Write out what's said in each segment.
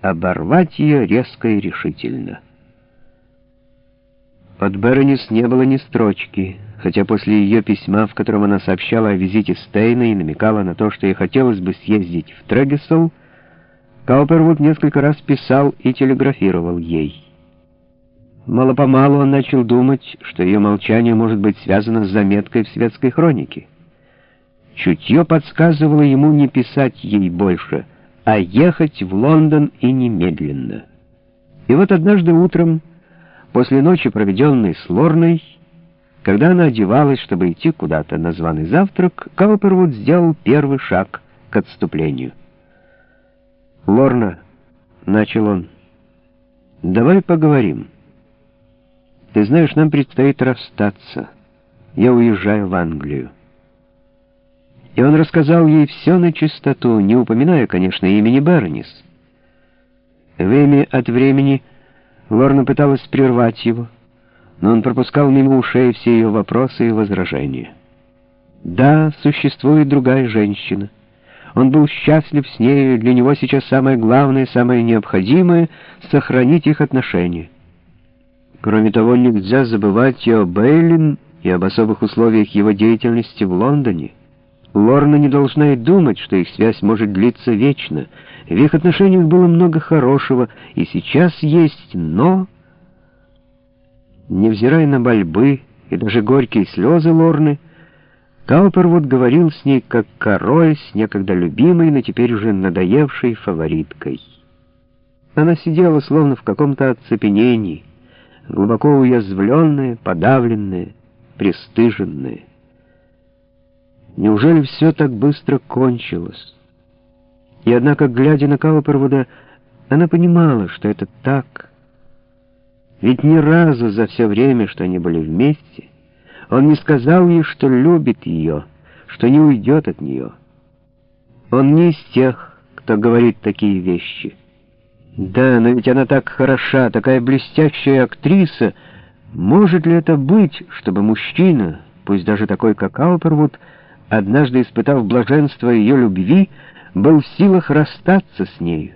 оборвать ее резко и решительно. От Беронис не было ни строчки, хотя после ее письма, в котором она сообщала о визите Стейна и намекала на то, что ей хотелось бы съездить в Трегесол, Каупервуд несколько раз писал и телеграфировал ей. Мало-помалу он начал думать, что ее молчание может быть связано с заметкой в светской хронике. Чутье подсказывало ему не писать ей больше, а ехать в Лондон и немедленно. И вот однажды утром, после ночи, проведенной с Лорной, когда она одевалась, чтобы идти куда-то на званый завтрак, Каупервуд сделал первый шаг к отступлению. «Лорна», — начал он, — «давай поговорим». Ты знаешь, нам предстоит расстаться. Я уезжаю в Англию. И он рассказал ей все на чистоту, не упоминая, конечно, имени Бернис. Время от времени Лорна пыталась прервать его, но он пропускал мимо ушей все ее вопросы и возражения. Да, существует другая женщина. Он был счастлив с ней, для него сейчас самое главное, самое необходимое — сохранить их отношения. Кроме того, нельзя забывать и о Бейлин, и об особых условиях его деятельности в Лондоне. Лорна не должна и думать, что их связь может длиться вечно. В их отношениях было много хорошего, и сейчас есть «но». Невзирая на больбы и даже горькие слезы Лорны, Каупервуд говорил с ней как король, с некогда любимой, но теперь уже надоевшей фавориткой. Она сидела словно в каком-то оцепенении, глубоко уязвленные, подавленные, пристыженные. Неужели все так быстро кончилось? И однако, глядя на Каупервуда, она понимала, что это так. Ведь ни разу за все время, что они были вместе, он не сказал ей, что любит ее, что не уйдет от нее. Он не из тех, кто говорит такие вещи. Да, но ведь она так хороша, такая блестящая актриса. Может ли это быть, чтобы мужчина, пусть даже такой, как Аупервуд, однажды испытав блаженство ее любви, был в силах расстаться с нею?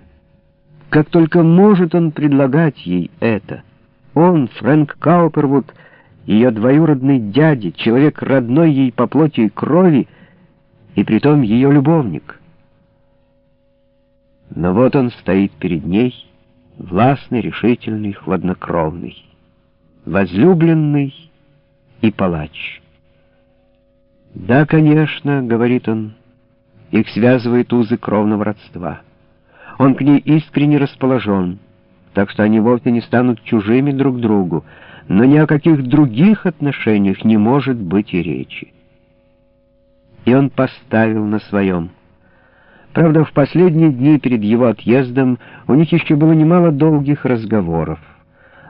Как только может он предлагать ей это? Он, Фрэнк Каупервуд, ее двоюродный дядя, человек родной ей по плоти и крови, и притом ее любовник — но вот он стоит перед ней, властный, решительный, хладнокровный, возлюбленный и палач. «Да, конечно», — говорит он, — «их связывает узы кровного родства. Он к ней искренне расположен, так что они вовсе не станут чужими друг другу, но ни о каких других отношениях не может быть и речи». И он поставил на своем — Правда, в последние дни перед его отъездом у них еще было немало долгих разговоров.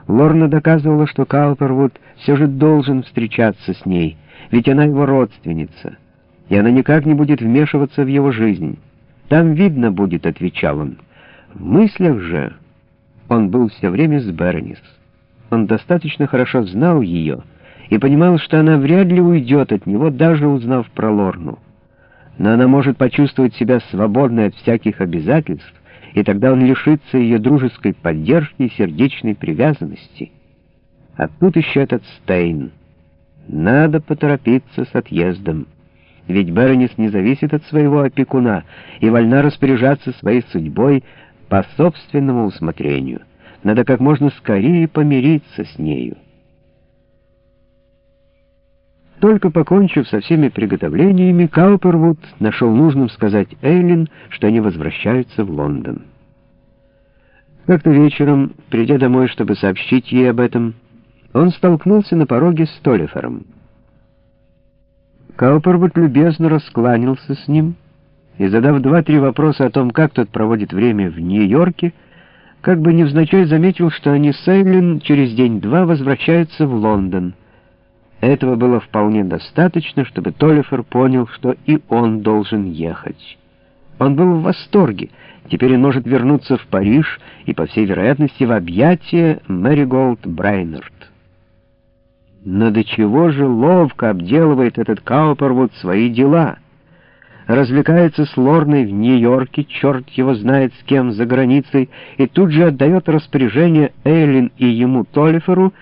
Лорна доказывала, что Каупервуд все же должен встречаться с ней, ведь она его родственница, и она никак не будет вмешиваться в его жизнь. «Там видно будет», — отвечал он. В мыслях же он был все время с Бернис. Он достаточно хорошо знал ее и понимал, что она вряд ли уйдет от него, даже узнав про Лорну но она может почувствовать себя свободной от всяких обязательств, и тогда он лишится ее дружеской поддержки и сердечной привязанности. А тут еще этот Стейн. Надо поторопиться с отъездом. Ведь Беронис не зависит от своего опекуна и вольна распоряжаться своей судьбой по собственному усмотрению. Надо как можно скорее помириться с нею. Только покончив со всеми приготовлениями, Каупервуд нашел нужным сказать Эйлин, что они возвращаются в Лондон. Как-то вечером, придя домой, чтобы сообщить ей об этом, он столкнулся на пороге с Толлифером. Каупервуд любезно раскланялся с ним и, задав два-три вопроса о том, как тот проводит время в Нью-Йорке, как бы невзначай заметил, что они с Эйлин через день-два возвращаются в Лондон — этого было вполне достаточно, чтобы Толлифер понял, что и он должен ехать. Он был в восторге. Теперь он может вернуться в Париж и, по всей вероятности, в объятия Мэри Голд Брайнерт. Но до чего же ловко обделывает этот Каупервуд свои дела? развлекается с Лорной в Нью-Йорке, черт его знает с кем за границей, и тут же отдает распоряжение Эйлин и ему Толлиферу